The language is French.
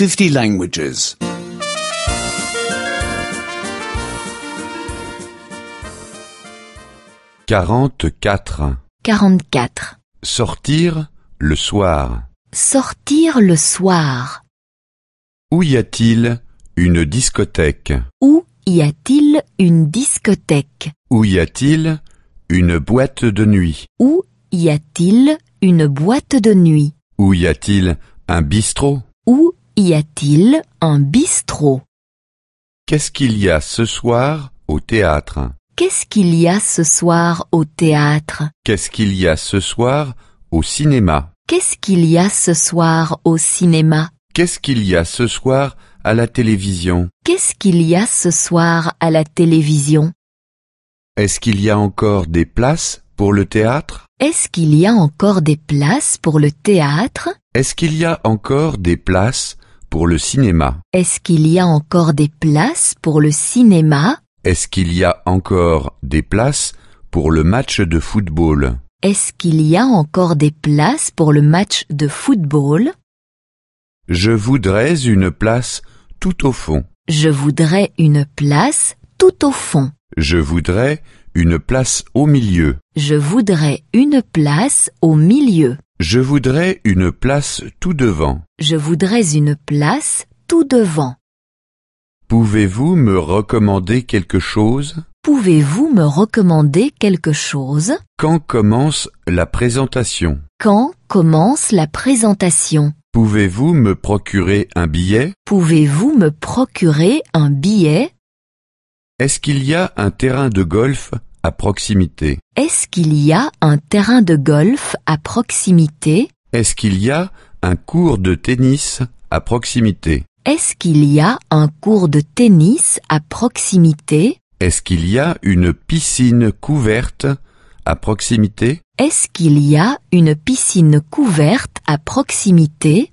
50 languages. 44. 44. Sortir le soir. Sortir le soir. Où y a-t-il une discothèque? Où y a-t-il une discothèque? Où y a-t-il une boîte de nuit? Où y a-t-il une boîte de nuit? Où y a-t-il un bistrot? Où y a-t-il un bistrot? Qu'est-ce qu'il y a ce soir au théâtre? Qu'est-ce qu'il y a ce soir au théâtre? Qu'est-ce qu'il y a ce soir au cinéma? Qu'est-ce qu'il y a ce soir au cinéma? Qu'est-ce qu'il y a ce soir à la télévision? Qu'est-ce qu'il y a ce soir à la télévision? Est-ce qu'il y a encore des places pour le théâtre? Est-ce qu'il y a encore des places pour le théâtre? Est-ce qu'il y a encore des places pour le cinéma. Est-ce qu'il y a encore des places pour le cinéma? Est-ce qu'il y a encore des places pour le match de football? Est-ce qu'il y a encore des places pour le match de football? Je voudrais une place tout au fond. Je voudrais une place tout au fond. Je voudrais une place au milieu. Je voudrais une place au milieu. Je voudrais une place tout devant. Je voudrais une place tout devant. Pouvez-vous me recommander quelque chose? Pouvez-vous me recommander quelque chose? Quand commence la présentation? Quand commence la présentation? Pouvez-vous me procurer un billet? Pouvez-vous me procurer un billet? Est-ce qu'il y a un terrain de golf à proximité? Est-ce qu'il y a un terrain de golf à proximité? Est-ce qu'il y a un cours de tennis à proximité? Est-ce qu'il y a un cours de tennis à proximité? Est-ce qu'il y a une piscine couverte à proximité? Est-ce qu'il y a une piscine couverte à proximité?